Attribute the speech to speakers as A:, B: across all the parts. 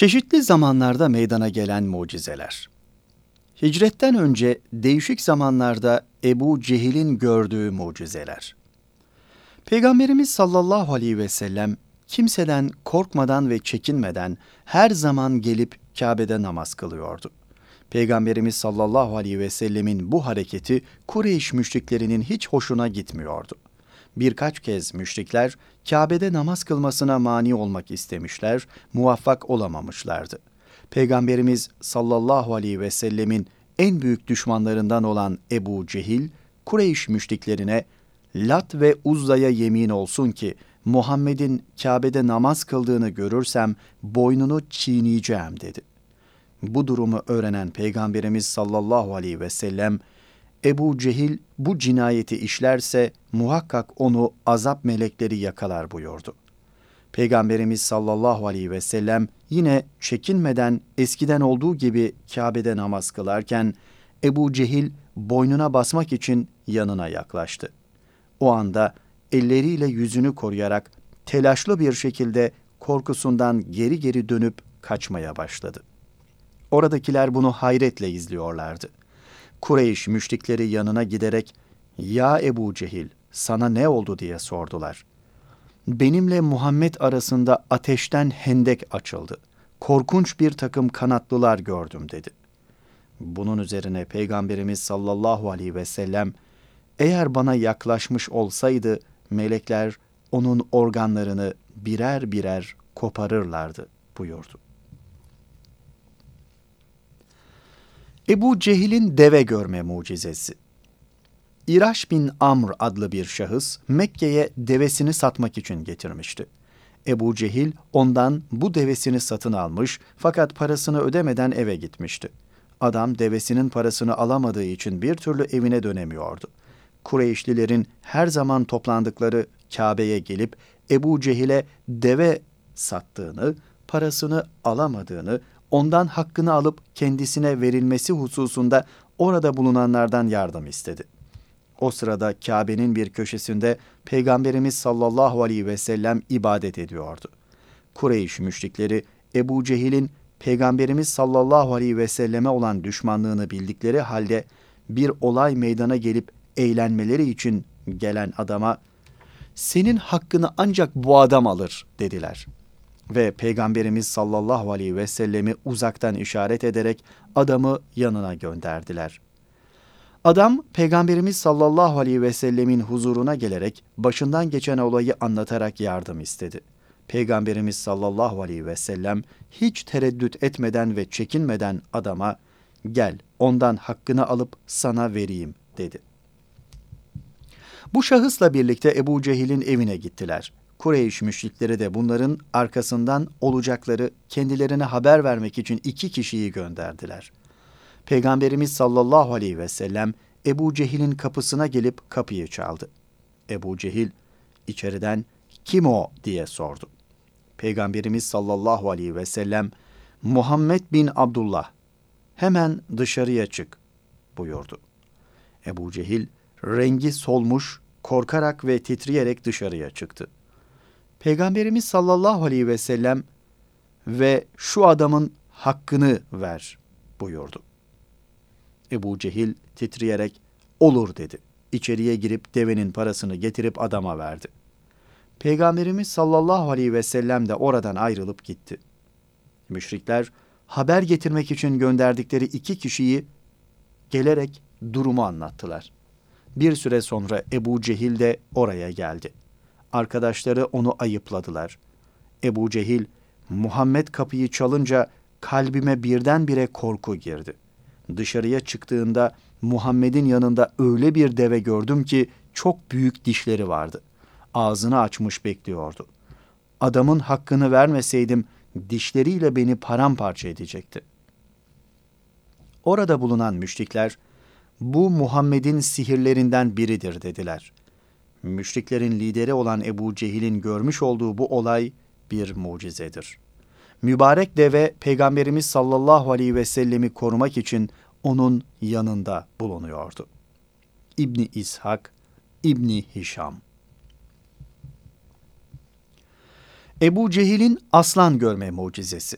A: Çeşitli zamanlarda meydana gelen mucizeler. Hicretten önce değişik zamanlarda Ebu Cehil'in gördüğü mucizeler. Peygamberimiz sallallahu aleyhi ve sellem kimseden korkmadan ve çekinmeden her zaman gelip Kabe'de namaz kılıyordu. Peygamberimiz sallallahu aleyhi ve sellemin bu hareketi Kureyş müşriklerinin hiç hoşuna gitmiyordu. Birkaç kez müşrikler Kabe'de namaz kılmasına mani olmak istemişler, muvaffak olamamışlardı. Peygamberimiz sallallahu aleyhi ve sellemin en büyük düşmanlarından olan Ebu Cehil, Kureyş müşriklerine Lat ve Uzza'ya yemin olsun ki Muhammed'in Kabe'de namaz kıldığını görürsem boynunu çiğneyeceğim dedi. Bu durumu öğrenen Peygamberimiz sallallahu aleyhi ve sellem Ebu Cehil bu cinayeti işlerse muhakkak onu azap melekleri yakalar buyurdu. Peygamberimiz sallallahu aleyhi ve sellem yine çekinmeden eskiden olduğu gibi Kabe'de namaz kılarken Ebu Cehil boynuna basmak için yanına yaklaştı. O anda elleriyle yüzünü koruyarak telaşlı bir şekilde korkusundan geri geri dönüp kaçmaya başladı. Oradakiler bunu hayretle izliyorlardı. Kureyş müşrikleri yanına giderek "Ya Ebu Cehil, sana ne oldu?" diye sordular. Benimle Muhammed arasında ateşten hendek açıldı. Korkunç bir takım kanatlılar gördüm dedi. Bunun üzerine Peygamberimiz sallallahu aleyhi ve sellem eğer bana yaklaşmış olsaydı melekler onun organlarını birer birer koparırlardı buyurdu. Ebu Cehil'in deve görme mucizesi. İraş bin Amr adlı bir şahıs Mekke'ye devesini satmak için getirmişti. Ebu Cehil ondan bu devesini satın almış fakat parasını ödemeden eve gitmişti. Adam devesinin parasını alamadığı için bir türlü evine dönemiyordu. Kureyşlilerin her zaman toplandıkları Kabe'ye gelip Ebu Cehil'e deve sattığını, parasını alamadığını, ondan hakkını alıp kendisine verilmesi hususunda orada bulunanlardan yardım istedi. O sırada Kabe'nin bir köşesinde Peygamberimiz sallallahu aleyhi ve sellem ibadet ediyordu. Kureyş müşrikleri Ebu Cehil'in Peygamberimiz sallallahu aleyhi ve selleme olan düşmanlığını bildikleri halde bir olay meydana gelip eğlenmeleri için gelen adama senin hakkını ancak bu adam alır dediler. Ve Peygamberimiz sallallahu aleyhi ve sellemi uzaktan işaret ederek adamı yanına gönderdiler. Adam Peygamberimiz sallallahu aleyhi ve sellemin huzuruna gelerek başından geçen olayı anlatarak yardım istedi. Peygamberimiz sallallahu aleyhi ve sellem hiç tereddüt etmeden ve çekinmeden adama gel ondan hakkını alıp sana vereyim dedi. Bu şahısla birlikte Ebu Cehil'in evine gittiler. Kureyş müşrikleri de bunların arkasından olacakları kendilerine haber vermek için iki kişiyi gönderdiler. Peygamberimiz sallallahu aleyhi ve sellem Ebu Cehil'in kapısına gelip kapıyı çaldı. Ebu Cehil içeriden kim o diye sordu. Peygamberimiz sallallahu aleyhi ve sellem Muhammed bin Abdullah hemen dışarıya çık buyurdu. Ebu Cehil rengi solmuş, korkarak ve titreyerek dışarıya çıktı. Peygamberimiz sallallahu aleyhi ve sellem ve şu adamın hakkını ver buyurdu. Ebu Cehil titreyerek olur dedi. İçeriye girip devenin parasını getirip adama verdi. Peygamberimiz sallallahu aleyhi ve sellem de oradan ayrılıp gitti. Müşrikler haber getirmek için gönderdikleri iki kişiyi gelerek durumu anlattılar. Bir süre sonra Ebu Cehil de oraya geldi. Arkadaşları onu ayıpladılar. Ebu Cehil, Muhammed kapıyı çalınca kalbime birdenbire korku girdi. Dışarıya çıktığında Muhammed'in yanında öyle bir deve gördüm ki çok büyük dişleri vardı. Ağzını açmış bekliyordu. Adamın hakkını vermeseydim dişleriyle beni paramparça edecekti. Orada bulunan müşrikler, bu Muhammed'in sihirlerinden biridir dediler. Müşriklerin lideri olan Ebu Cehil'in görmüş olduğu bu olay bir mucizedir. Mübarek deve Peygamberimiz sallallahu aleyhi ve sellemi korumak için onun yanında bulunuyordu. İbni İshak, İbni Hişam Ebu Cehil'in aslan görme mucizesi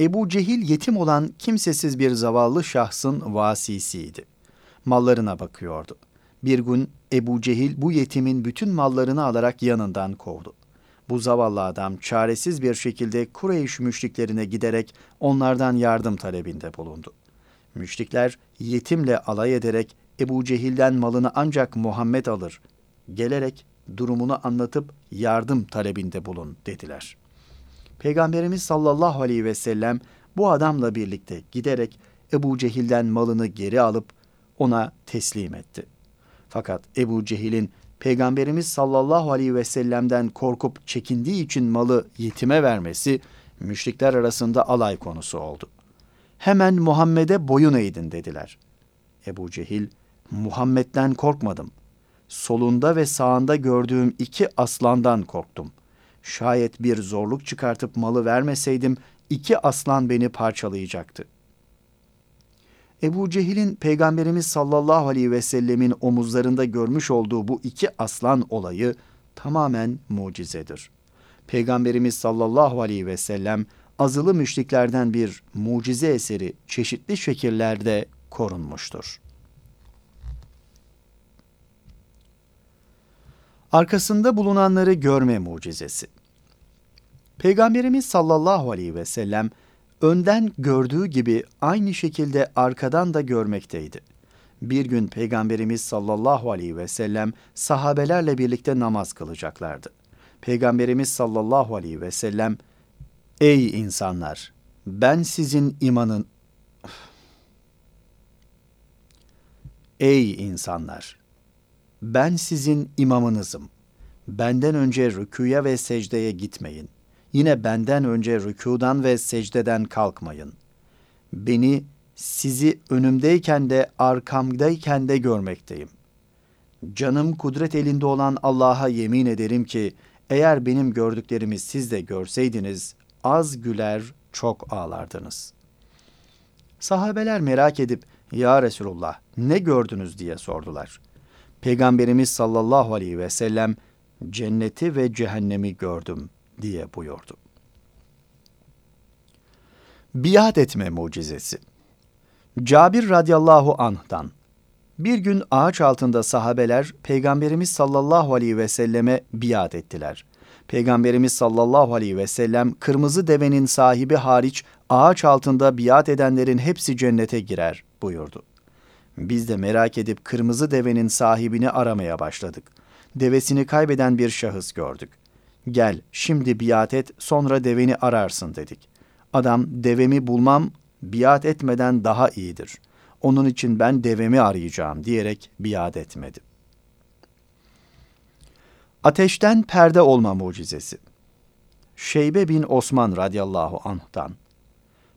A: Ebu Cehil yetim olan kimsesiz bir zavallı şahsın vasisiydi. Mallarına bakıyordu. Bir gün Ebu Cehil bu yetimin bütün mallarını alarak yanından kovdu. Bu zavallı adam çaresiz bir şekilde Kureyş müşriklerine giderek onlardan yardım talebinde bulundu. Müşrikler yetimle alay ederek Ebu Cehil'den malını ancak Muhammed alır. Gelerek durumunu anlatıp yardım talebinde bulun dediler. Peygamberimiz sallallahu aleyhi ve sellem bu adamla birlikte giderek Ebu Cehil'den malını geri alıp ona teslim etti. Fakat Ebu Cehil'in Peygamberimiz sallallahu aleyhi ve sellem'den korkup çekindiği için malı yetime vermesi müşrikler arasında alay konusu oldu. Hemen Muhammed'e boyun eğdin dediler. Ebu Cehil, Muhammed'den korkmadım. Solunda ve sağında gördüğüm iki aslandan korktum. Şayet bir zorluk çıkartıp malı vermeseydim iki aslan beni parçalayacaktı. Ebu Cehil'in Peygamberimiz sallallahu aleyhi ve sellemin omuzlarında görmüş olduğu bu iki aslan olayı tamamen mucizedir. Peygamberimiz sallallahu aleyhi ve sellem azılı müşriklerden bir mucize eseri çeşitli şekillerde korunmuştur. Arkasında bulunanları görme mucizesi. Peygamberimiz sallallahu aleyhi ve sellem önden gördüğü gibi aynı şekilde arkadan da görmekteydi. Bir gün Peygamberimiz sallallahu aleyhi ve sellem sahabelerle birlikte namaz kılacaklardı. Peygamberimiz sallallahu aleyhi ve sellem, Ey insanlar! Ben sizin imanın... Ey insanlar! Ben sizin imamınızım. Benden önce rüküye ve secdeye gitmeyin.'' Yine benden önce rükudan ve secdeden kalkmayın. Beni sizi önümdeyken de arkamdayken de görmekteyim. Canım kudret elinde olan Allah'a yemin ederim ki eğer benim gördüklerimi siz de görseydiniz az güler çok ağlardınız. Sahabeler merak edip ya Resulullah ne gördünüz diye sordular. Peygamberimiz sallallahu aleyhi ve sellem cenneti ve cehennemi gördüm diye buyurdu. Biat etme mucizesi. Cabir radıyallahu anh'dan bir gün ağaç altında sahabeler Peygamberimiz sallallahu aleyhi ve selleme biat ettiler. Peygamberimiz sallallahu aleyhi ve sellem kırmızı devenin sahibi hariç ağaç altında biat edenlerin hepsi cennete girer buyurdu. Biz de merak edip kırmızı devenin sahibini aramaya başladık. Devesini kaybeden bir şahıs gördük. Gel şimdi biat et sonra deveni ararsın dedik. Adam devemi bulmam biat etmeden daha iyidir. Onun için ben devemi arayacağım diyerek biat etmedi. Ateşten perde olma mucizesi. Şeybe bin Osman radıyallahu anh'tan.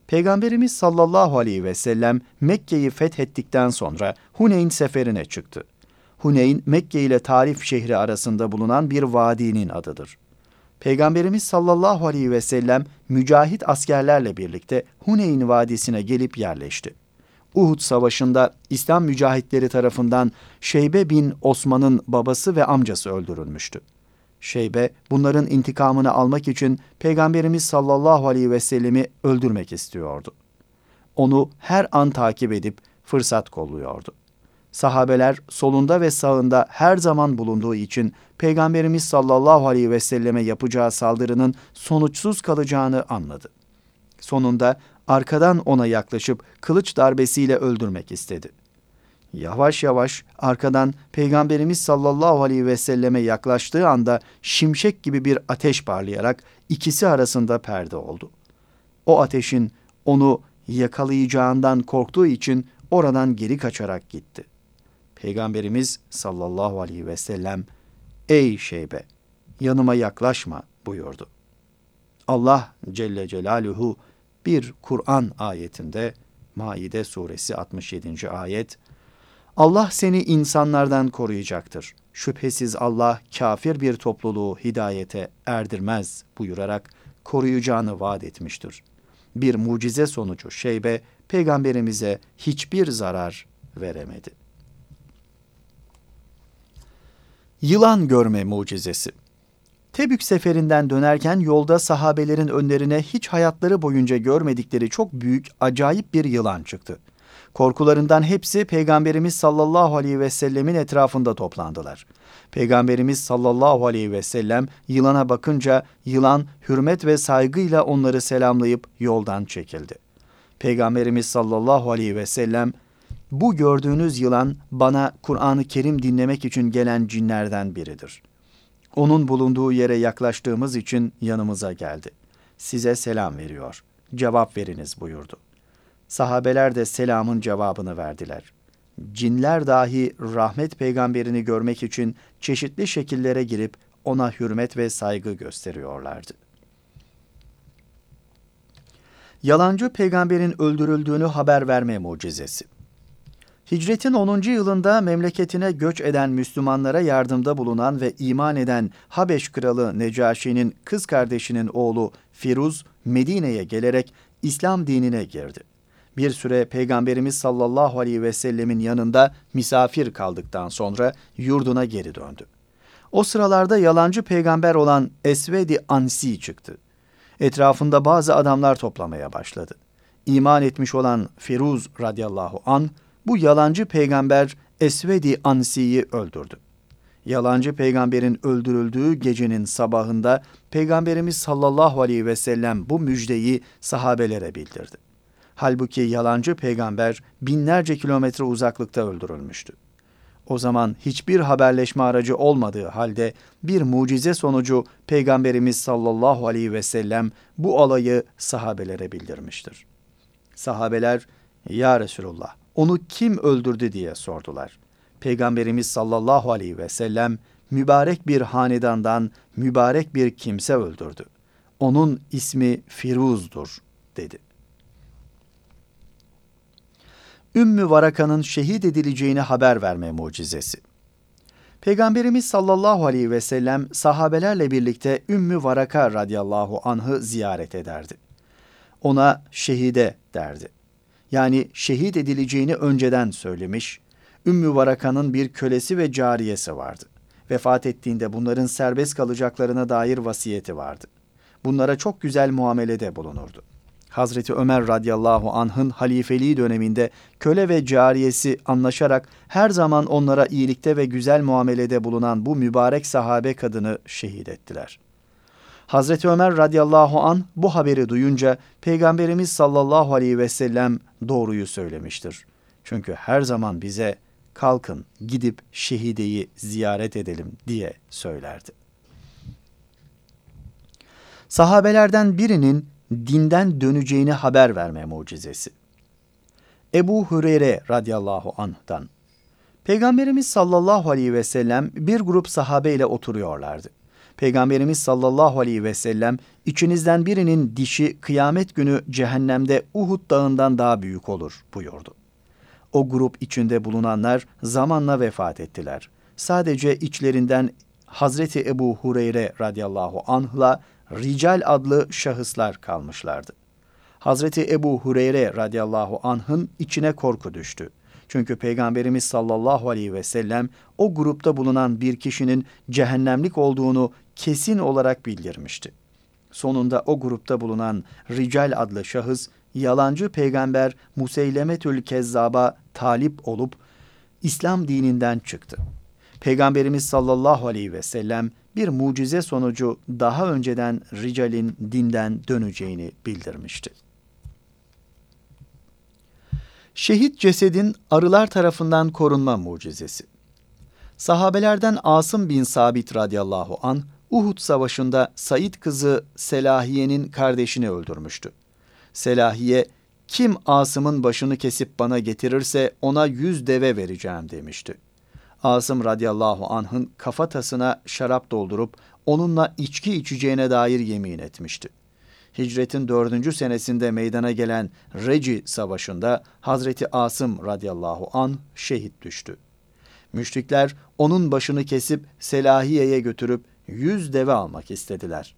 A: Peygamberimiz sallallahu aleyhi ve sellem Mekke'yi fethettikten sonra Huneyn seferine çıktı. Huneyn, Mekke ile Tarif şehri arasında bulunan bir vadinin adıdır. Peygamberimiz sallallahu aleyhi ve sellem mücahit askerlerle birlikte Huneyn Vadisi'ne gelip yerleşti. Uhud Savaşı'nda İslam mücahitleri tarafından Şeybe bin Osman'ın babası ve amcası öldürülmüştü. Şeybe bunların intikamını almak için Peygamberimiz sallallahu aleyhi ve sellemi öldürmek istiyordu. Onu her an takip edip fırsat kolluyordu. Sahabeler solunda ve sağında her zaman bulunduğu için Peygamberimiz sallallahu aleyhi ve selleme yapacağı saldırının sonuçsuz kalacağını anladı. Sonunda arkadan ona yaklaşıp kılıç darbesiyle öldürmek istedi. Yavaş yavaş arkadan Peygamberimiz sallallahu aleyhi ve selleme yaklaştığı anda şimşek gibi bir ateş parlayarak ikisi arasında perde oldu. O ateşin onu yakalayacağından korktuğu için oradan geri kaçarak gitti. Peygamberimiz sallallahu aleyhi ve sellem Ey şeybe yanıma yaklaşma buyurdu. Allah Celle Celaluhu bir Kur'an ayetinde Maide suresi 67. ayet Allah seni insanlardan koruyacaktır. Şüphesiz Allah kafir bir topluluğu hidayete erdirmez buyurarak koruyacağını vaat etmiştir. Bir mucize sonucu şeybe peygamberimize hiçbir zarar veremedi. Yılan görme mucizesi. Tebük seferinden dönerken yolda sahabelerin önlerine hiç hayatları boyunca görmedikleri çok büyük, acayip bir yılan çıktı. Korkularından hepsi Peygamberimiz sallallahu aleyhi ve sellemin etrafında toplandılar. Peygamberimiz sallallahu aleyhi ve sellem yılana bakınca yılan hürmet ve saygıyla onları selamlayıp yoldan çekildi. Peygamberimiz sallallahu aleyhi ve sellem bu gördüğünüz yılan bana Kur'an-ı Kerim dinlemek için gelen cinlerden biridir. Onun bulunduğu yere yaklaştığımız için yanımıza geldi. Size selam veriyor. Cevap veriniz buyurdu. Sahabeler de selamın cevabını verdiler. Cinler dahi rahmet peygamberini görmek için çeşitli şekillere girip ona hürmet ve saygı gösteriyorlardı. Yalancı peygamberin öldürüldüğünü haber verme mucizesi. Hicretin 10. yılında memleketine göç eden Müslümanlara yardımda bulunan ve iman eden Habeş kralı Necaşi'nin kız kardeşinin oğlu Firuz Medine'ye gelerek İslam dinine girdi. Bir süre Peygamberimiz sallallahu aleyhi ve sellemin yanında misafir kaldıktan sonra yurduna geri döndü. O sıralarda yalancı peygamber olan Esvedi Ansi çıktı. Etrafında bazı adamlar toplamaya başladı. İman etmiş olan Firuz radıyallahu an bu yalancı peygamber Esvedi Ansi'yi öldürdü. Yalancı peygamberin öldürüldüğü gecenin sabahında Peygamberimiz sallallahu aleyhi ve sellem bu müjdeyi sahabelere bildirdi. Halbuki yalancı peygamber binlerce kilometre uzaklıkta öldürülmüştü. O zaman hiçbir haberleşme aracı olmadığı halde bir mucize sonucu Peygamberimiz sallallahu aleyhi ve sellem bu alayı sahabelere bildirmiştir. Sahabeler, Ya Resulullah, onu kim öldürdü diye sordular. Peygamberimiz sallallahu aleyhi ve sellem, mübarek bir hanedandan mübarek bir kimse öldürdü. Onun ismi Firuz'dur, dedi. Ümmü Varaka'nın şehit edileceğini haber verme mucizesi. Peygamberimiz sallallahu aleyhi ve sellem sahabelerle birlikte Ümmü Varaka radıyallahu anh'ı ziyaret ederdi. Ona şehide derdi. Yani şehit edileceğini önceden söylemiş. Ümmü Varaka'nın bir kölesi ve cariyesi vardı. Vefat ettiğinde bunların serbest kalacaklarına dair vasiyeti vardı. Bunlara çok güzel muamelede bulunurdu. Hazreti Ömer radıyallahu anh'ın halifeliği döneminde köle ve cariyesi anlaşarak her zaman onlara iyilikte ve güzel muamelede bulunan bu mübarek sahabe kadını şehit ettiler. Hazreti Ömer radıyallahu an bu haberi duyunca Peygamberimiz sallallahu aleyhi ve sellem doğruyu söylemiştir. Çünkü her zaman bize kalkın gidip şehideyi ziyaret edelim diye söylerdi. Sahabelerden birinin dinden döneceğini haber verme mucizesi. Ebu Hureyre radıyallahu anh'tan. Peygamberimiz sallallahu aleyhi ve sellem bir grup sahabe ile oturuyorlardı. Peygamberimiz sallallahu aleyhi ve sellem içinizden birinin dişi kıyamet günü cehennemde Uhud dağından daha büyük olur buyurdu. O grup içinde bulunanlar zamanla vefat ettiler. Sadece içlerinden Hazreti Ebu Hureyre radıyallahu anh'la Rical adlı şahıslar kalmışlardı. Hazreti Ebu Hureyre radıyallahu anh'ın içine korku düştü. Çünkü Peygamberimiz sallallahu aleyhi ve sellem o grupta bulunan bir kişinin cehennemlik olduğunu kesin olarak bildirmişti. Sonunda o grupta bulunan Rical adlı şahıs yalancı peygamber Museylemetül Kezzab'a talip olup İslam dininden çıktı. Peygamberimiz sallallahu aleyhi ve sellem bir mucize sonucu daha önceden Rical'in dinden döneceğini bildirmişti. Şehit cesedin arılar tarafından korunma mucizesi. Sahabelerden Asım bin Sabit radıyallahu an Uhud savaşında Said kızı Selahiye'nin kardeşini öldürmüştü. Selahiye, kim Asım'ın başını kesip bana getirirse ona yüz deve vereceğim demişti. Asım radıyallahu anh'ın kafatasına şarap doldurup onunla içki içeceğine dair yemin etmişti. Hicretin dördüncü senesinde meydana gelen Reci Savaşı'nda Hazreti Asım radıyallahu an şehit düştü. Müşrikler onun başını kesip Selahiye'ye götürüp yüz deve almak istediler.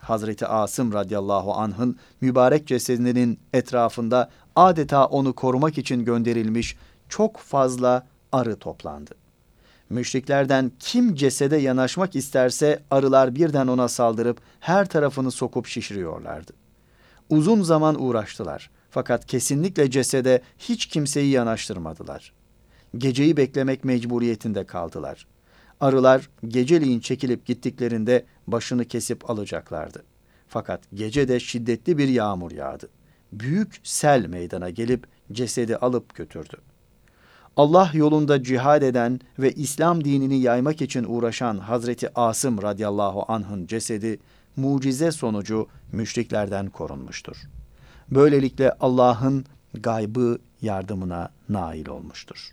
A: Hazreti Asım radıyallahu anh'ın mübarek cesedinin etrafında adeta onu korumak için gönderilmiş çok fazla arı toplandı. Müşriklerden kim cesede yanaşmak isterse arılar birden ona saldırıp her tarafını sokup şişiriyorlardı. Uzun zaman uğraştılar fakat kesinlikle cesede hiç kimseyi yanaştırmadılar. Geceyi beklemek mecburiyetinde kaldılar. Arılar geceliğin çekilip gittiklerinde başını kesip alacaklardı. Fakat gece de şiddetli bir yağmur yağdı. Büyük sel meydana gelip cesedi alıp götürdü. Allah yolunda cihad eden ve İslam dinini yaymak için uğraşan Hazreti Asım radıyallahu anh'ın cesedi mucize sonucu müşriklerden korunmuştur. Böylelikle Allah'ın gaybı yardımına nail olmuştur.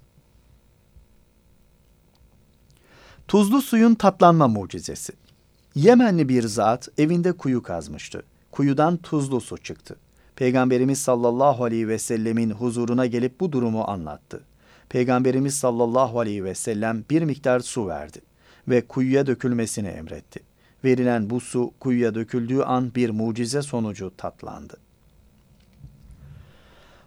A: Tuzlu suyun tatlanma mucizesi. Yemenli bir zat evinde kuyu kazmıştı. Kuyudan tuzlu su çıktı. Peygamberimiz sallallahu aleyhi ve sellemin huzuruna gelip bu durumu anlattı. Peygamberimiz sallallahu aleyhi ve sellem bir miktar su verdi ve kuyuya dökülmesini emretti. Verilen bu su kuyuya döküldüğü an bir mucize sonucu tatlandı.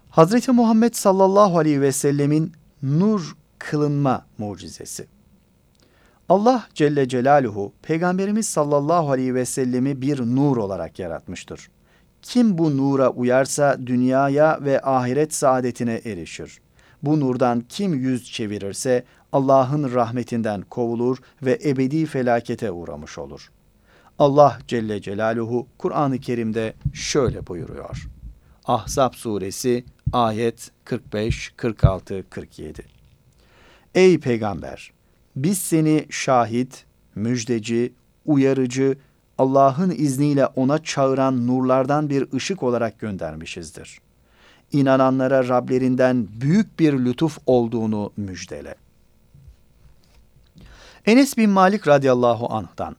A: Hazreti Muhammed sallallahu aleyhi ve sellemin nur kılınma mucizesi. Allah Celle Celaluhu Peygamberimiz sallallahu aleyhi ve sellemi bir nur olarak yaratmıştır. Kim bu nura uyarsa dünyaya ve ahiret saadetine erişir. Bu nurdan kim yüz çevirirse Allah'ın rahmetinden kovulur ve ebedi felakete uğramış olur. Allah Celle Celaluhu Kur'an-ı Kerim'de şöyle buyuruyor. Ahzab suresi ayet 45, 46, 47. Ey peygamber! Biz seni şahit, müjdeci, uyarıcı, Allah'ın izniyle ona çağıran nurlardan bir ışık olarak göndermişizdir. İnananlara Rablerinden büyük bir lütuf olduğunu müjdele. Enes bin Malik radıyallahu anh'dan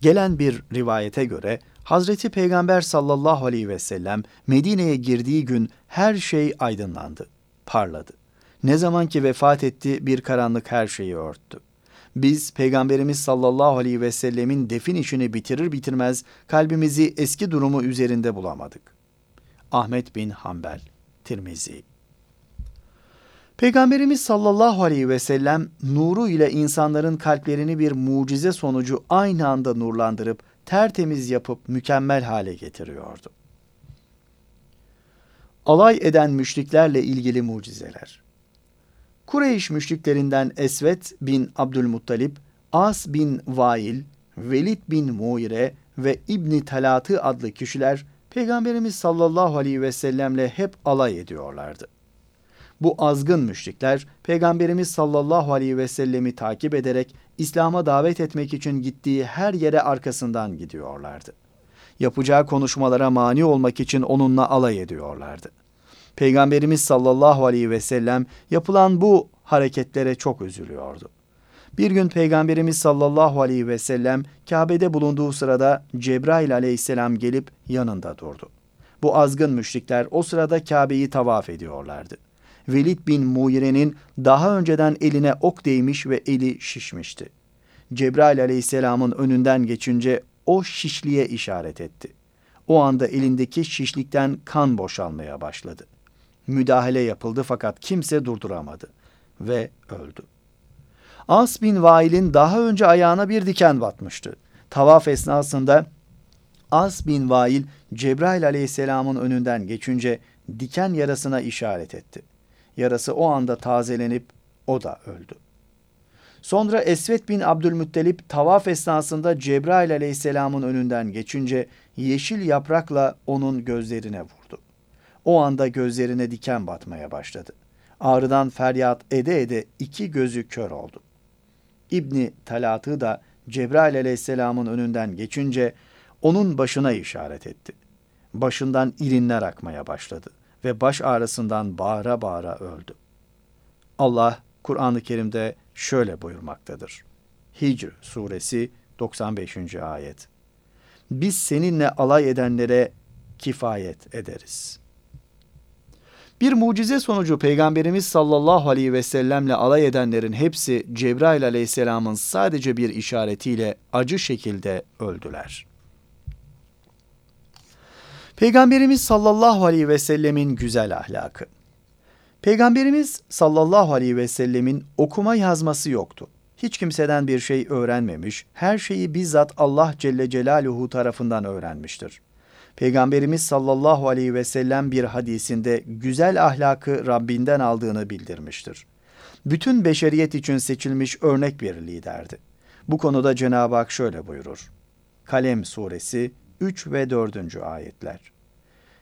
A: gelen bir rivayete göre Hazreti Peygamber sallallahu aleyhi ve sellem Medine'ye girdiği gün her şey aydınlandı, parladı. Ne zaman ki vefat etti bir karanlık her şeyi örttü. Biz Peygamberimiz sallallahu aleyhi ve sellemin defin işini bitirir bitirmez kalbimizi eski durumu üzerinde bulamadık. Ahmet bin Hanbel, Tirmizi Peygamberimiz sallallahu aleyhi ve sellem nuru ile insanların kalplerini bir mucize sonucu aynı anda nurlandırıp tertemiz yapıp mükemmel hale getiriyordu. Alay eden müşriklerle ilgili mucizeler. Kureyş müşriklerinden Esvet bin Abdülmuttalip, As bin Vail, Velid bin Muire ve İbni Talatı adlı kişiler Peygamberimiz sallallahu aleyhi ve sellemle hep alay ediyorlardı. Bu azgın müşrikler Peygamberimiz sallallahu aleyhi ve sellemi takip ederek İslam'a davet etmek için gittiği her yere arkasından gidiyorlardı. Yapacağı konuşmalara mani olmak için onunla alay ediyorlardı. Peygamberimiz sallallahu aleyhi ve sellem yapılan bu hareketlere çok üzülüyordu. Bir gün Peygamberimiz sallallahu aleyhi ve sellem Kabe'de bulunduğu sırada Cebrail aleyhisselam gelip yanında durdu. Bu azgın müşrikler o sırada Kabe'yi tavaf ediyorlardı. Velid bin Muire'nin daha önceden eline ok değmiş ve eli şişmişti. Cebrail aleyhisselamın önünden geçince o şişliğe işaret etti. O anda elindeki şişlikten kan boşalmaya başladı. Müdahale yapıldı fakat kimse durduramadı ve öldü. As bin Vail'in daha önce ayağına bir diken batmıştı. Tavaf esnasında As bin Vail Cebrail aleyhisselamın önünden geçince diken yarasına işaret etti. Yarası o anda tazelenip o da öldü. Sonra Esvet bin Abdülmuttalip tavaf esnasında Cebrail aleyhisselamın önünden geçince yeşil yaprakla onun gözlerine vurdu. O anda gözlerine diken batmaya başladı. Ağrıdan feryat ede ede iki gözü kör oldu. İbni Talat'ı da Cebrail aleyhisselamın önünden geçince onun başına işaret etti. Başından irinler akmaya başladı ve baş ağrısından bağıra bağıra öldü. Allah Kur'an-ı Kerim'de şöyle buyurmaktadır. Hicr suresi 95. ayet. Biz seninle alay edenlere kifayet ederiz. Bir mucize sonucu Peygamberimiz sallallahu aleyhi ve sellemle alay edenlerin hepsi Cebrail aleyhisselamın sadece bir işaretiyle acı şekilde öldüler.'' Peygamberimiz sallallahu aleyhi ve sellemin güzel ahlakı. Peygamberimiz sallallahu aleyhi ve sellemin okuma yazması yoktu. hiç kimseden bir şey öğrenmemiş, her şeyi bizzat Allah Celle Celaluhu tarafından öğrenmiştir. Peygamberimiz sallallahu aleyhi ve sellem bir hadisinde güzel ahlakı Rabbinden aldığını bildirmiştir. Bütün beşeriyet için seçilmiş örnek bir liderdi. Bu konuda Cenab-ı Hak şöyle buyurur. Kalem suresi 3 ve 4. ayetler.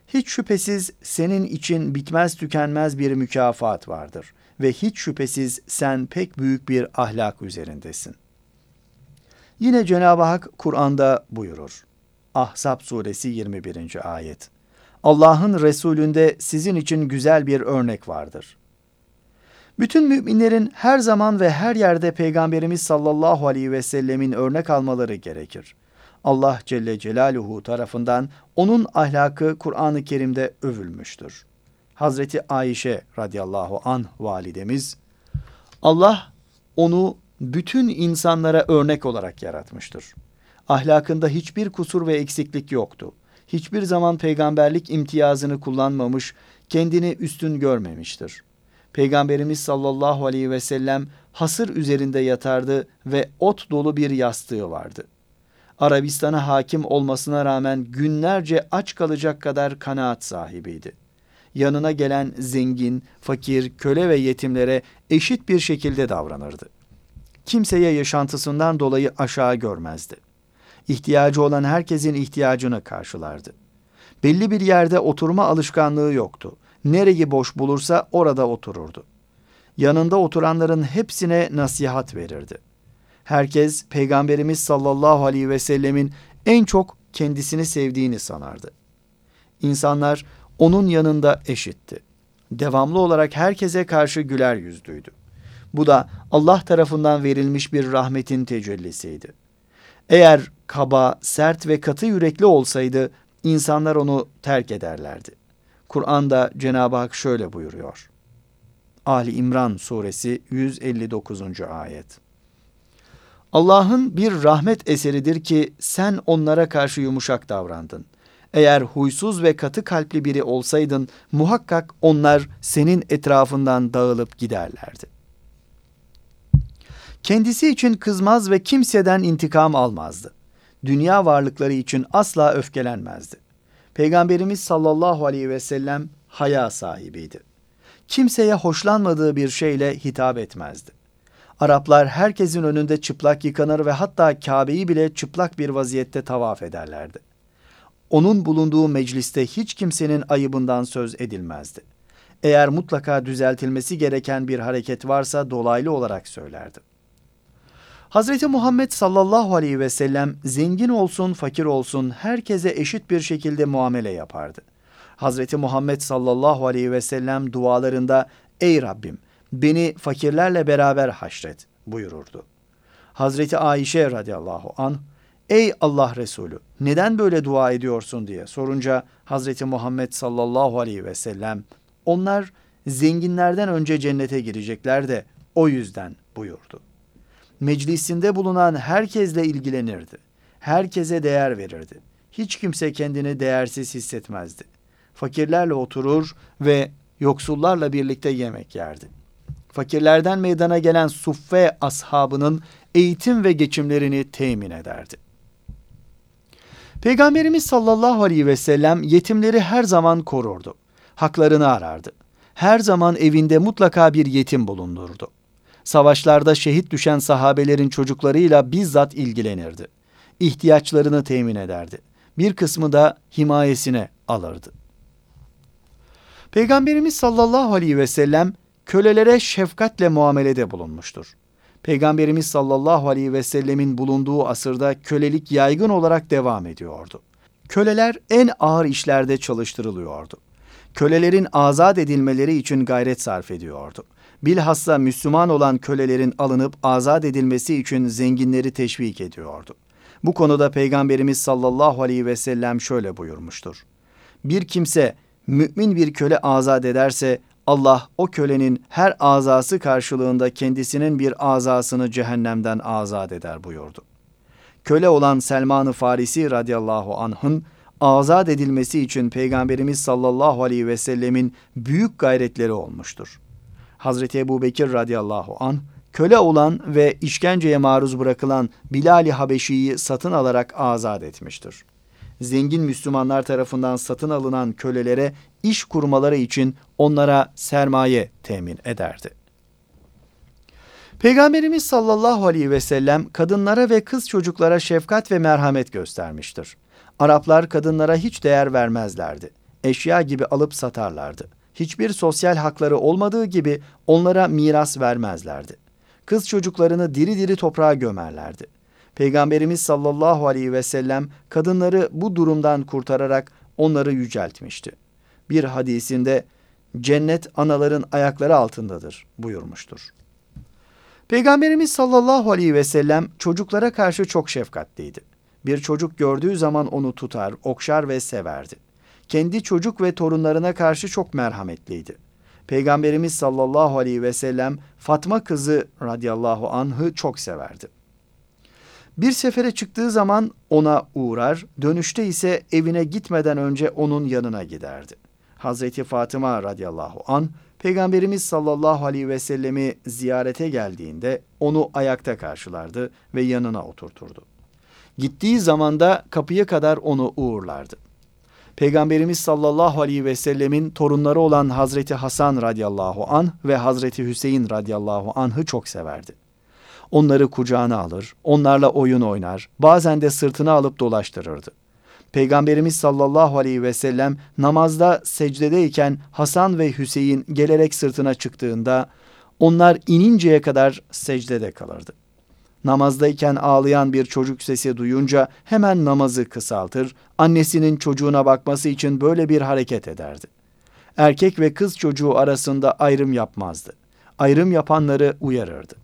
A: Hiç şüphesiz senin için bitmez tükenmez bir mükafat vardır ve hiç şüphesiz sen pek büyük bir ahlak üzerindesin. Yine Cenab-ı Hak Kur'an'da buyurur. Ahzab suresi 21. ayet. Allah'ın Resulünde sizin için güzel bir örnek vardır. Bütün müminlerin her zaman ve her yerde Peygamberimiz sallallahu aleyhi ve sellemin örnek almaları gerekir. Allah Celle Celaluhu tarafından onun ahlakı Kur'an-ı Kerim'de övülmüştür. Hazreti Ayşe radıyallahu an validemiz, Allah onu bütün insanlara örnek olarak yaratmıştır. Ahlakında hiçbir kusur ve eksiklik yoktu. Hiçbir zaman peygamberlik imtiyazını kullanmamış, kendini üstün görmemiştir. Peygamberimiz sallallahu aleyhi ve sellem hasır üzerinde yatardı ve ot dolu bir yastığı vardı. Arabistan'a hakim olmasına rağmen günlerce aç kalacak kadar kanaat sahibiydi. Yanına gelen zengin, fakir, köle ve yetimlere eşit bir şekilde davranırdı. Kimseye yaşantısından dolayı aşağı görmezdi. İhtiyacı olan herkesin ihtiyacını karşılardı. Belli bir yerde oturma alışkanlığı yoktu. Nereyi boş bulursa orada otururdu. Yanında oturanların hepsine nasihat verirdi. Herkes Peygamberimiz sallallahu aleyhi ve sellemin en çok kendisini sevdiğini sanardı. İnsanlar onun yanında eşitti. Devamlı olarak herkese karşı güler yüzlüydü. Bu da Allah tarafından verilmiş bir rahmetin tecellisiydi. Eğer kaba, sert ve katı yürekli olsaydı insanlar onu terk ederlerdi. Kur'an'da Cenab-ı Hak şöyle buyuruyor. Ali İmran suresi 159. ayet. Allah'ın bir rahmet eseridir ki sen onlara karşı yumuşak davrandın. Eğer huysuz ve katı kalpli biri olsaydın muhakkak onlar senin etrafından dağılıp giderlerdi. Kendisi için kızmaz ve kimseden intikam almazdı. Dünya varlıkları için asla öfkelenmezdi. Peygamberimiz sallallahu aleyhi ve sellem haya sahibiydi. Kimseye hoşlanmadığı bir şeyle hitap etmezdi. Araplar herkesin önünde çıplak yıkanır ve hatta Kabe'yi bile çıplak bir vaziyette tavaf ederlerdi. Onun bulunduğu mecliste hiç kimsenin ayıbından söz edilmezdi. Eğer mutlaka düzeltilmesi gereken bir hareket varsa dolaylı olarak söylerdi. Hazreti Muhammed sallallahu aleyhi ve sellem zengin olsun, fakir olsun herkese eşit bir şekilde muamele yapardı. Hazreti Muhammed sallallahu aleyhi ve sellem dualarında ey Rabbim beni fakirlerle beraber haşret buyururdu. Hazreti Ayşe radıyallahu an ey Allah Resulü neden böyle dua ediyorsun diye sorunca Hazreti Muhammed sallallahu aleyhi ve sellem onlar zenginlerden önce cennete girecekler de o yüzden buyurdu meclisinde bulunan herkesle ilgilenirdi. Herkese değer verirdi. Hiç kimse kendini değersiz hissetmezdi. Fakirlerle oturur ve yoksullarla birlikte yemek yerdi. Fakirlerden meydana gelen suffe ashabının eğitim ve geçimlerini temin ederdi. Peygamberimiz sallallahu aleyhi ve sellem yetimleri her zaman korurdu. Haklarını arardı. Her zaman evinde mutlaka bir yetim bulundurdu savaşlarda şehit düşen sahabelerin çocuklarıyla bizzat ilgilenirdi. İhtiyaçlarını temin ederdi. Bir kısmı da himayesine alırdı. Peygamberimiz sallallahu aleyhi ve sellem kölelere şefkatle muamelede bulunmuştur. Peygamberimiz sallallahu aleyhi ve sellemin bulunduğu asırda kölelik yaygın olarak devam ediyordu. Köleler en ağır işlerde çalıştırılıyordu. Kölelerin azat edilmeleri için gayret sarf ediyordu bilhassa Müslüman olan kölelerin alınıp azat edilmesi için zenginleri teşvik ediyordu. Bu konuda Peygamberimiz sallallahu aleyhi ve sellem şöyle buyurmuştur. Bir kimse mümin bir köle azat ederse Allah o kölenin her azası karşılığında kendisinin bir azasını cehennemden azat eder buyurdu. Köle olan Selman-ı Farisi radıyallahu anh'ın azat edilmesi için Peygamberimiz sallallahu aleyhi ve sellemin büyük gayretleri olmuştur. Hazreti Ebu Bekir radıyallahu an köle olan ve işkenceye maruz bırakılan Bilal-i Habeşi'yi satın alarak azat etmiştir. Zengin Müslümanlar tarafından satın alınan kölelere iş kurmaları için onlara sermaye temin ederdi. Peygamberimiz sallallahu aleyhi ve sellem kadınlara ve kız çocuklara şefkat ve merhamet göstermiştir. Araplar kadınlara hiç değer vermezlerdi. Eşya gibi alıp satarlardı. Hiçbir sosyal hakları olmadığı gibi onlara miras vermezlerdi. Kız çocuklarını diri diri toprağa gömerlerdi. Peygamberimiz sallallahu aleyhi ve sellem kadınları bu durumdan kurtararak onları yüceltmişti. Bir hadisinde cennet anaların ayakları altındadır buyurmuştur. Peygamberimiz sallallahu aleyhi ve sellem çocuklara karşı çok şefkatliydi. Bir çocuk gördüğü zaman onu tutar, okşar ve severdi. Kendi çocuk ve torunlarına karşı çok merhametliydi. Peygamberimiz sallallahu aleyhi ve sellem Fatma kızı radıyallahu anh'ı çok severdi. Bir sefere çıktığı zaman ona uğrar, dönüşte ise evine gitmeden önce onun yanına giderdi. Hazreti Fatıma radıyallahu an Peygamberimiz sallallahu aleyhi ve sellemi ziyarete geldiğinde onu ayakta karşılardı ve yanına oturturdu. Gittiği zaman da kapıya kadar onu uğurlardı. Peygamberimiz sallallahu aleyhi ve sellemin torunları olan Hazreti Hasan radıyallahu an ve Hazreti Hüseyin radıyallahu anh'ı çok severdi. Onları kucağına alır, onlarla oyun oynar, bazen de sırtına alıp dolaştırırdı. Peygamberimiz sallallahu aleyhi ve sellem namazda secdedeyken Hasan ve Hüseyin gelerek sırtına çıktığında onlar ininceye kadar secdede kalırdı. Namazdayken ağlayan bir çocuk sesi duyunca hemen namazı kısaltır, annesinin çocuğuna bakması için böyle bir hareket ederdi. Erkek ve kız çocuğu arasında ayrım yapmazdı. Ayrım yapanları uyarırdı.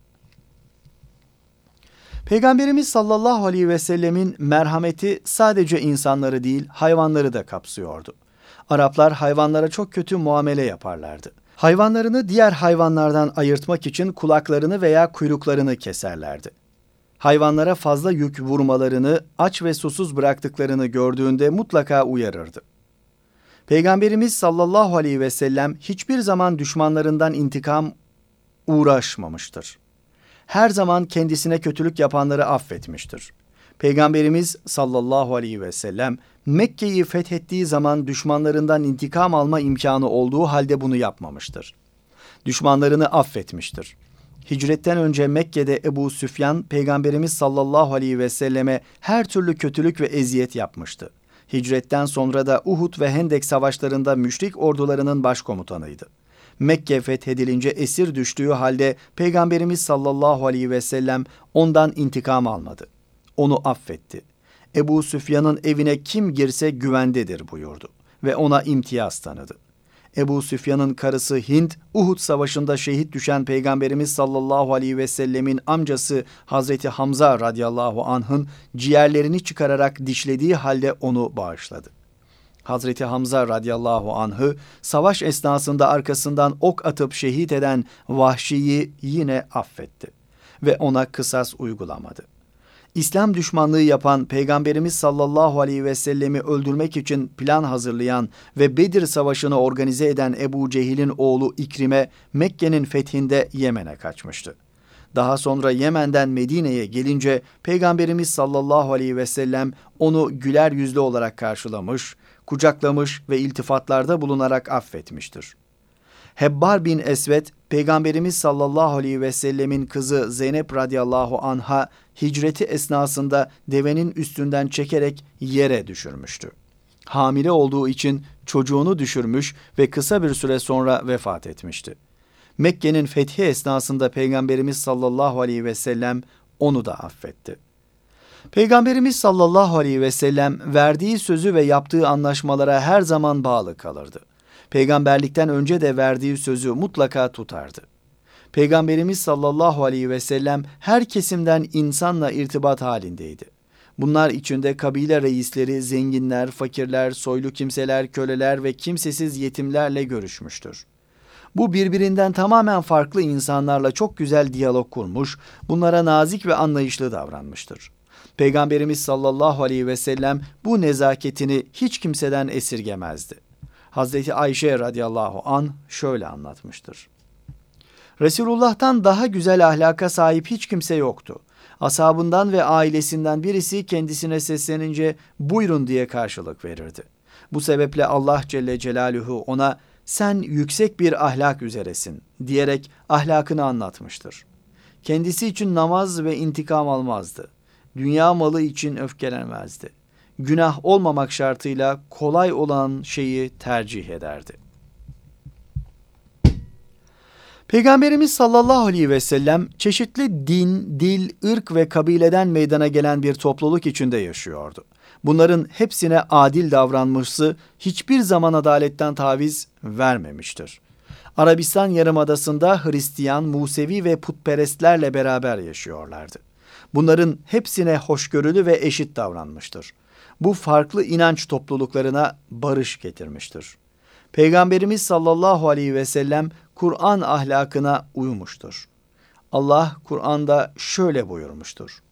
A: Peygamberimiz sallallahu aleyhi ve sellemin merhameti sadece insanları değil hayvanları da kapsıyordu. Araplar hayvanlara çok kötü muamele yaparlardı. Hayvanlarını diğer hayvanlardan ayırtmak için kulaklarını veya kuyruklarını keserlerdi. Hayvanlara fazla yük vurmalarını, aç ve susuz bıraktıklarını gördüğünde mutlaka uyarırdı. Peygamberimiz sallallahu aleyhi ve sellem hiçbir zaman düşmanlarından intikam uğraşmamıştır her zaman kendisine kötülük yapanları affetmiştir. Peygamberimiz sallallahu aleyhi ve sellem Mekke'yi fethettiği zaman düşmanlarından intikam alma imkanı olduğu halde bunu yapmamıştır. Düşmanlarını affetmiştir. Hicretten önce Mekke'de Ebu Süfyan Peygamberimiz sallallahu aleyhi ve selleme her türlü kötülük ve eziyet yapmıştı. Hicretten sonra da Uhud ve Hendek savaşlarında müşrik ordularının başkomutanıydı. Mekke fethedilince esir düştüğü halde Peygamberimiz sallallahu aleyhi ve sellem ondan intikam almadı. Onu affetti. Ebu Süfyan'ın evine kim girse güvendedir buyurdu ve ona imtiyaz tanıdı. Ebu Süfyan'ın karısı Hind, Uhud Savaşı'nda şehit düşen Peygamberimiz sallallahu aleyhi ve sellemin amcası Hazreti Hamza radıyallahu anh'ın ciğerlerini çıkararak dişlediği halde onu bağışladı. Hazreti Hamza radıyallahu anh'ı savaş esnasında arkasından ok atıp şehit eden Vahşi'yi yine affetti ve ona kısas uygulamadı. İslam düşmanlığı yapan Peygamberimiz sallallahu aleyhi ve sellemi öldürmek için plan hazırlayan ve Bedir Savaşı'nı organize eden Ebu Cehil'in oğlu İkrim'e Mekke'nin fethinde Yemen'e kaçmıştı. Daha sonra Yemen'den Medine'ye gelince Peygamberimiz sallallahu aleyhi ve sellem onu güler yüzlü olarak karşılamış, kucaklamış ve iltifatlarda bulunarak affetmiştir. Hebbar bin Esved, Peygamberimiz sallallahu aleyhi ve sellemin kızı Zeynep radıyallahu anha hicreti esnasında devenin üstünden çekerek yere düşürmüştü. Hamile olduğu için çocuğunu düşürmüş ve kısa bir süre sonra vefat etmişti. Mekke'nin fethi esnasında Peygamberimiz sallallahu aleyhi ve sellem onu da affetti. Peygamberimiz sallallahu aleyhi ve sellem verdiği sözü ve yaptığı anlaşmalara her zaman bağlı kalırdı. Peygamberlikten önce de verdiği sözü mutlaka tutardı. Peygamberimiz sallallahu aleyhi ve sellem her kesimden insanla irtibat halindeydi. Bunlar içinde kabile reisleri, zenginler, fakirler, soylu kimseler, köleler ve kimsesiz yetimlerle görüşmüştür. Bu birbirinden tamamen farklı insanlarla çok güzel diyalog kurmuş, bunlara nazik ve anlayışlı davranmıştır. Peygamberimiz sallallahu aleyhi ve sellem bu nezaketini hiç kimseden esirgemezdi. Hazreti Ayşe radıyallahu an şöyle anlatmıştır. Resulullah'tan daha güzel ahlaka sahip hiç kimse yoktu. Ashabından ve ailesinden birisi kendisine seslenince buyurun diye karşılık verirdi. Bu sebeple Allah Celle Celaluhu ona sen yüksek bir ahlak üzeresin diyerek ahlakını anlatmıştır. Kendisi için namaz ve intikam almazdı. Dünya malı için öfkelenmezdi. Günah olmamak şartıyla kolay olan şeyi tercih ederdi. Peygamberimiz sallallahu aleyhi ve sellem çeşitli din, dil, ırk ve kabileden meydana gelen bir topluluk içinde yaşıyordu. Bunların hepsine adil davranması hiçbir zaman adaletten taviz vermemiştir. Arabistan Yarımadası'nda Hristiyan, Musevi ve putperestlerle beraber yaşıyorlardı. Bunların hepsine hoşgörülü ve eşit davranmıştır. Bu farklı inanç topluluklarına barış getirmiştir. Peygamberimiz sallallahu aleyhi ve sellem Kur'an ahlakına uymuştur. Allah Kur'an'da şöyle buyurmuştur.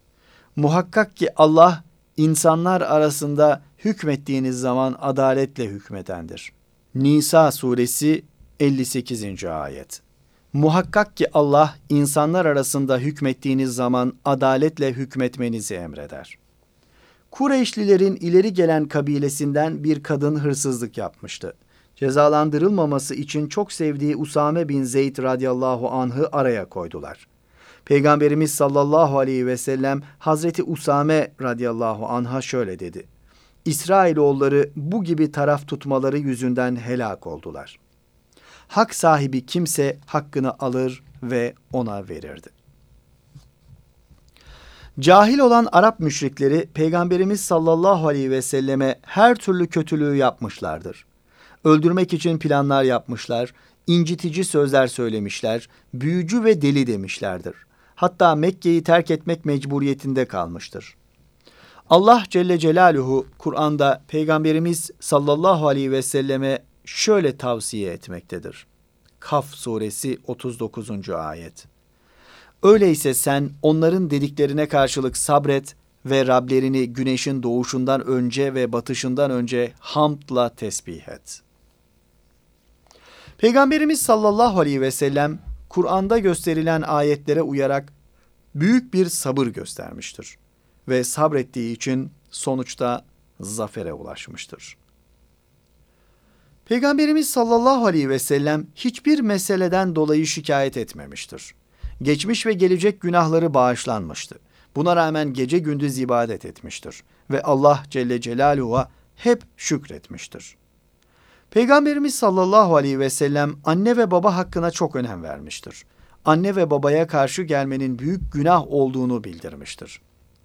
A: Muhakkak ki Allah insanlar arasında hükmettiğiniz zaman adaletle hükmedendir. Nisa suresi 58. ayet. Muhakkak ki Allah insanlar arasında hükmettiğiniz zaman adaletle hükmetmenizi emreder. Kureyşlilerin ileri gelen kabilesinden bir kadın hırsızlık yapmıştı. Cezalandırılmaması için çok sevdiği Usame bin Zeyd radıyallahu anh'ı araya koydular. Peygamberimiz sallallahu aleyhi ve sellem Hazreti Usame radıyallahu anh'a şöyle dedi. İsrailoğulları bu gibi taraf tutmaları yüzünden helak oldular. Hak sahibi kimse hakkını alır ve ona verirdi. Cahil olan Arap müşrikleri Peygamberimiz sallallahu aleyhi ve selleme her türlü kötülüğü yapmışlardır. Öldürmek için planlar yapmışlar, incitici sözler söylemişler, büyücü ve deli demişlerdir. Hatta Mekke'yi terk etmek mecburiyetinde kalmıştır. Allah Celle Celaluhu Kur'an'da Peygamberimiz sallallahu aleyhi ve selleme şöyle tavsiye etmektedir. Kaf suresi 39. ayet. Öyleyse sen onların dediklerine karşılık sabret ve Rablerini güneşin doğuşundan önce ve batışından önce hamdla tesbih et. Peygamberimiz sallallahu aleyhi ve sellem Kur'an'da gösterilen ayetlere uyarak büyük bir sabır göstermiştir ve sabrettiği için sonuçta zafere ulaşmıştır. Peygamberimiz sallallahu aleyhi ve sellem hiçbir meseleden dolayı şikayet etmemiştir. Geçmiş ve gelecek günahları bağışlanmıştı. Buna rağmen gece gündüz ibadet etmiştir ve Allah Celle Celaluhu'ya hep şükretmiştir. Peygamberimiz sallallahu aleyhi ve sellem anne ve baba hakkına çok önem vermiştir. Anne ve babaya karşı gelmenin büyük günah olduğunu bildirmiştir.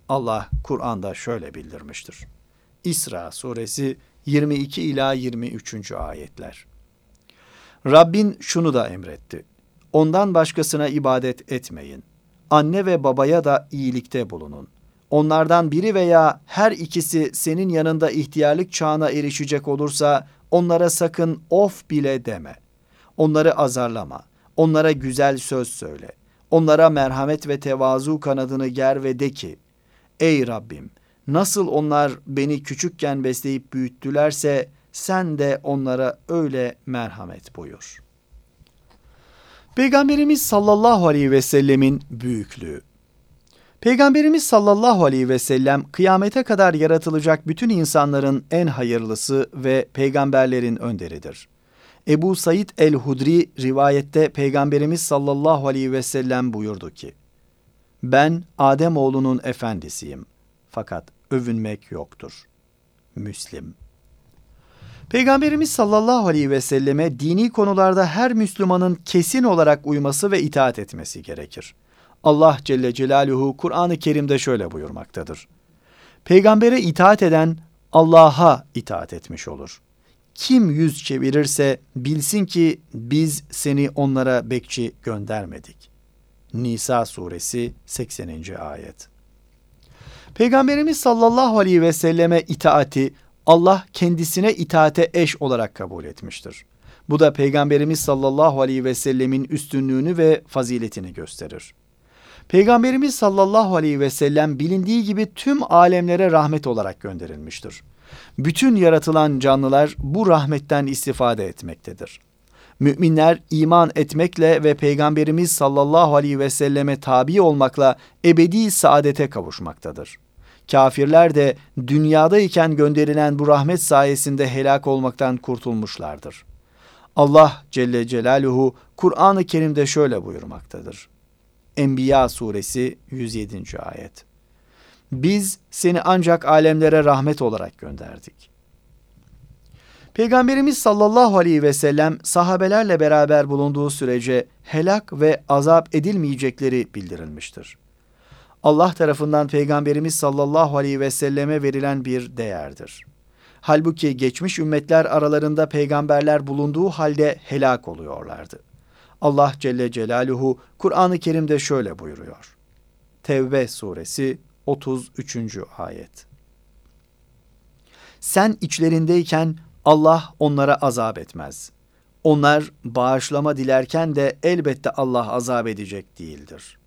A: Allah Kur'an'da şöyle bildirmiştir. İsra suresi 22 ila 23. ayetler. Rabbin şunu da emretti. Ondan başkasına ibadet etmeyin. Anne ve babaya da iyilikte bulunun. Onlardan biri veya her ikisi senin yanında ihtiyarlık çağına erişecek olursa onlara sakın of bile deme. Onları azarlama. Onlara güzel söz söyle. Onlara merhamet ve tevazu kanadını ger ve de ki, Ey Rabbim! Nasıl onlar beni küçükken besleyip büyüttülerse sen de onlara öyle merhamet buyur. Peygamberimiz sallallahu aleyhi ve sellemin büyüklüğü. Peygamberimiz sallallahu aleyhi ve sellem kıyamete kadar yaratılacak bütün insanların en hayırlısı ve peygamberlerin önderidir. Ebu Said el-Hudri rivayette Peygamberimiz sallallahu aleyhi ve sellem buyurdu ki, Ben Adem oğlunun efendisiyim fakat övünmek yoktur. Müslim Peygamberimiz sallallahu aleyhi ve selleme dini konularda her Müslümanın kesin olarak uyması ve itaat etmesi gerekir. Allah Celle Celaluhu Kur'an-ı Kerim'de şöyle buyurmaktadır. Peygambere itaat eden Allah'a itaat etmiş olur. Kim yüz çevirirse bilsin ki biz seni onlara bekçi göndermedik. Nisa suresi 80. ayet. Peygamberimiz sallallahu aleyhi ve selleme itaati Allah kendisine itaate eş olarak kabul etmiştir. Bu da Peygamberimiz sallallahu aleyhi ve sellemin üstünlüğünü ve faziletini gösterir. Peygamberimiz sallallahu aleyhi ve sellem bilindiği gibi tüm alemlere rahmet olarak gönderilmiştir. Bütün yaratılan canlılar bu rahmetten istifade etmektedir. Müminler iman etmekle ve Peygamberimiz sallallahu aleyhi ve selleme tabi olmakla ebedi saadete kavuşmaktadır. Kafirler de dünyadayken gönderilen bu rahmet sayesinde helak olmaktan kurtulmuşlardır. Allah Celle Celaluhu Kur'an-ı Kerim'de şöyle buyurmaktadır. Enbiya suresi 107. ayet. Biz seni ancak alemlere rahmet olarak gönderdik. Peygamberimiz sallallahu aleyhi ve sellem sahabelerle beraber bulunduğu sürece helak ve azap edilmeyecekleri bildirilmiştir. Allah tarafından Peygamberimiz sallallahu aleyhi ve selleme verilen bir değerdir. Halbuki geçmiş ümmetler aralarında peygamberler bulunduğu halde helak oluyorlardı. Allah Celle Celaluhu Kur'an-ı Kerim'de şöyle buyuruyor. Tevbe suresi 33. ayet. Sen içlerindeyken Allah onlara azap etmez. Onlar bağışlama dilerken de elbette Allah azap edecek değildir.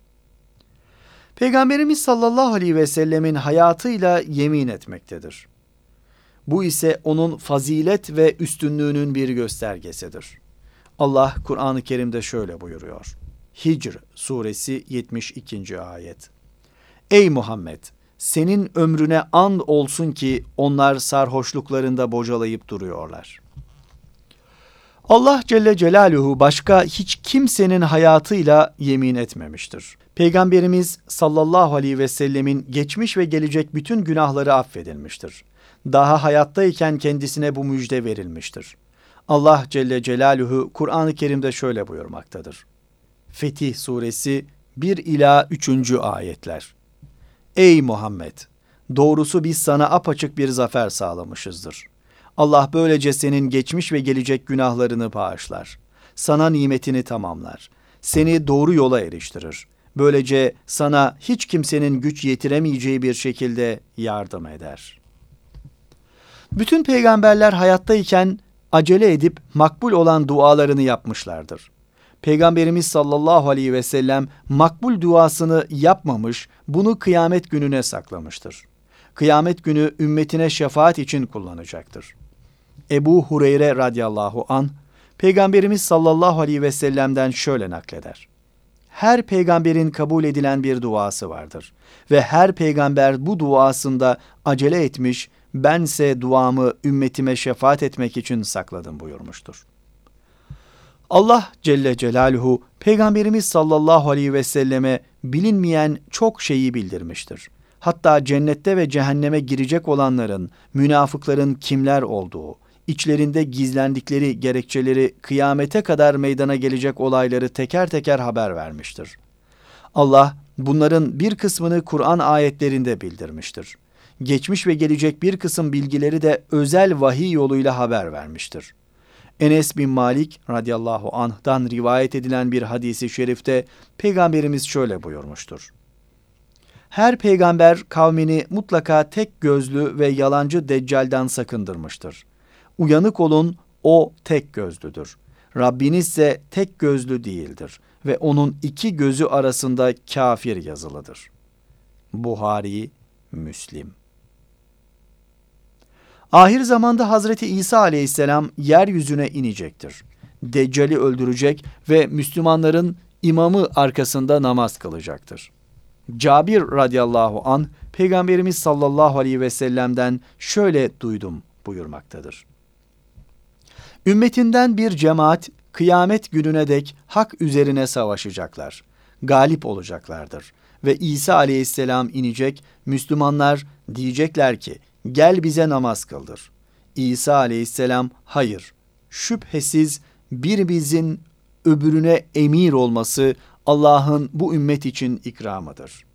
A: Peygamberimiz sallallahu aleyhi ve sellemin hayatıyla yemin etmektedir. Bu ise onun fazilet ve üstünlüğünün bir göstergesidir. Allah Kur'an-ı Kerim'de şöyle buyuruyor. Hicr suresi 72. ayet. Ey Muhammed! Senin ömrüne and olsun ki onlar sarhoşluklarında bocalayıp duruyorlar. Allah Celle Celaluhu başka hiç kimsenin hayatıyla yemin etmemiştir. Peygamberimiz sallallahu aleyhi ve sellemin geçmiş ve gelecek bütün günahları affedilmiştir. Daha hayattayken kendisine bu müjde verilmiştir. Allah Celle Celaluhu Kur'an-ı Kerim'de şöyle buyurmaktadır. Fetih Suresi 1 ila 3. ayetler. Ey Muhammed! Doğrusu biz sana apaçık bir zafer sağlamışızdır. Allah böylece senin geçmiş ve gelecek günahlarını bağışlar. Sana nimetini tamamlar. Seni doğru yola eriştirir. Böylece sana hiç kimsenin güç yetiremeyeceği bir şekilde yardım eder. Bütün peygamberler hayattayken acele edip makbul olan dualarını yapmışlardır. Peygamberimiz sallallahu aleyhi ve sellem makbul duasını yapmamış, bunu kıyamet gününe saklamıştır. Kıyamet günü ümmetine şefaat için kullanacaktır. Ebu Hureyre radıyallahu an Peygamberimiz sallallahu aleyhi ve sellem'den şöyle nakleder. Her peygamberin kabul edilen bir duası vardır ve her peygamber bu duasında acele etmiş, bense duamı ümmetime şefaat etmek için sakladım buyurmuştur. Allah Celle Celaluhu Peygamberimiz sallallahu aleyhi ve selleme bilinmeyen çok şeyi bildirmiştir. Hatta cennette ve cehenneme girecek olanların, münafıkların kimler olduğu, içlerinde gizlendikleri gerekçeleri kıyamete kadar meydana gelecek olayları teker teker haber vermiştir. Allah bunların bir kısmını Kur'an ayetlerinde bildirmiştir. Geçmiş ve gelecek bir kısım bilgileri de özel vahiy yoluyla haber vermiştir. Enes bin Malik radıyallahu anh'dan rivayet edilen bir hadisi şerifte Peygamberimiz şöyle buyurmuştur. Her peygamber kavmini mutlaka tek gözlü ve yalancı deccaldan sakındırmıştır. Uyanık olun, o tek gözlüdür. Rabbiniz ise tek gözlü değildir ve onun iki gözü arasında kafir yazılıdır. Buhari, Müslim Ahir zamanda Hazreti İsa aleyhisselam yeryüzüne inecektir. Deccali öldürecek ve Müslümanların imamı arkasında namaz kılacaktır. Cabir radıyallahu an Peygamberimiz sallallahu aleyhi ve sellem'den şöyle duydum buyurmaktadır. Ümmetinden bir cemaat kıyamet gününe dek hak üzerine savaşacaklar. Galip olacaklardır. Ve İsa aleyhisselam inecek, Müslümanlar diyecekler ki, gel bize namaz kıldır. İsa aleyhisselam, hayır, şüphesiz birimizin öbürüne emir olması Allah'ın bu ümmet için ikramıdır.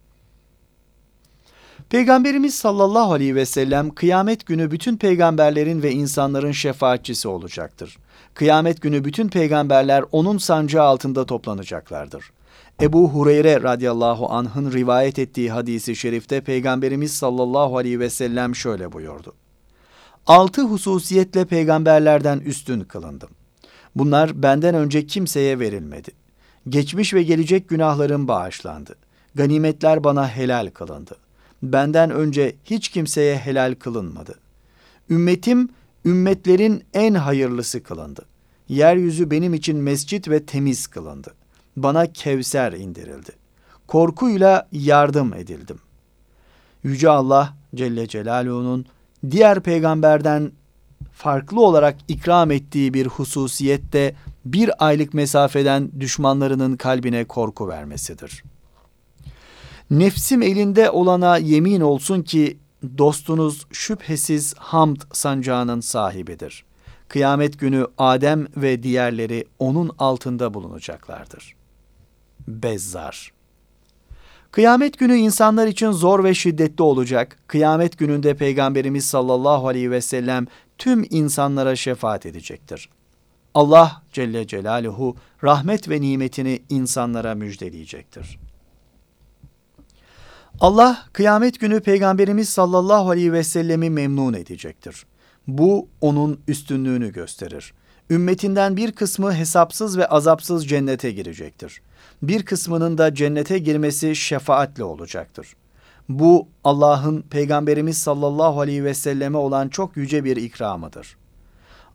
A: Peygamberimiz sallallahu aleyhi ve sellem kıyamet günü bütün peygamberlerin ve insanların şefaatçisi olacaktır. Kıyamet günü bütün peygamberler onun sancağı altında toplanacaklardır. Ebu Hureyre radıyallahu anh'ın rivayet ettiği hadisi şerifte Peygamberimiz sallallahu aleyhi ve sellem şöyle buyurdu. Altı hususiyetle peygamberlerden üstün kılındım. Bunlar benden önce kimseye verilmedi. Geçmiş ve gelecek günahlarım bağışlandı. Ganimetler bana helal kılındı. Benden önce hiç kimseye helal kılınmadı. Ümmetim ümmetlerin en hayırlısı kılındı. Yeryüzü benim için mescit ve temiz kılındı. Bana Kevser indirildi. Korkuyla yardım edildim. Yüce Allah Celle Celaluhu'nun diğer peygamberden farklı olarak ikram ettiği bir hususiyette bir aylık mesafeden düşmanlarının kalbine korku vermesidir. Nefsim elinde olana yemin olsun ki dostunuz şüphesiz hamd sancağının sahibidir. Kıyamet günü Adem ve diğerleri onun altında bulunacaklardır. Bezzar Kıyamet günü insanlar için zor ve şiddetli olacak. Kıyamet gününde Peygamberimiz sallallahu aleyhi ve sellem tüm insanlara şefaat edecektir. Allah Celle Celaluhu rahmet ve nimetini insanlara müjdeleyecektir. Allah kıyamet günü Peygamberimiz sallallahu aleyhi ve sellemi memnun edecektir. Bu onun üstünlüğünü gösterir. Ümmetinden bir kısmı hesapsız ve azapsız cennete girecektir. Bir kısmının da cennete girmesi şefaatle olacaktır. Bu Allah'ın Peygamberimiz sallallahu aleyhi ve selleme olan çok yüce bir ikramıdır.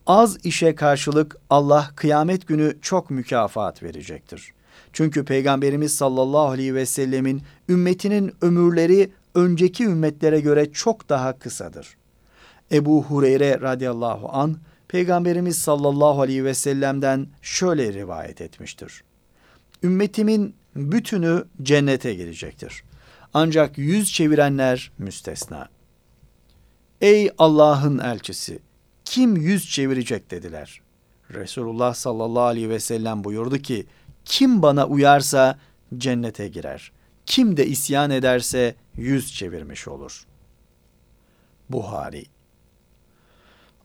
A: Az işe karşılık Allah kıyamet günü çok mükafat verecektir. Çünkü Peygamberimiz sallallahu aleyhi ve sellemin ümmetinin ömürleri önceki ümmetlere göre çok daha kısadır. Ebu Hureyre radıyallahu an Peygamberimiz sallallahu aleyhi ve sellem'den şöyle rivayet etmiştir. Ümmetimin bütünü cennete girecektir. Ancak yüz çevirenler müstesna. Ey Allah'ın elçisi! Kim yüz çevirecek dediler. Resulullah sallallahu aleyhi ve sellem buyurdu ki, kim bana uyarsa cennete girer. Kim de isyan ederse yüz çevirmiş olur. Buhari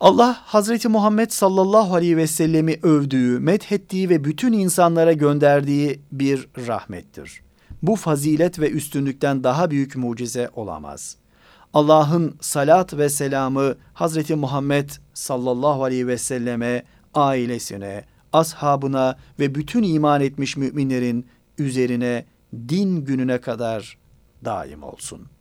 A: Allah Hazreti Muhammed sallallahu aleyhi ve sellemi övdüğü, methettiği ve bütün insanlara gönderdiği bir rahmettir. Bu fazilet ve üstünlükten daha büyük mucize olamaz. Allah'ın salat ve selamı Hazreti Muhammed sallallahu aleyhi ve selleme, ailesine, ashabına ve bütün iman etmiş müminlerin üzerine din gününe kadar daim olsun.''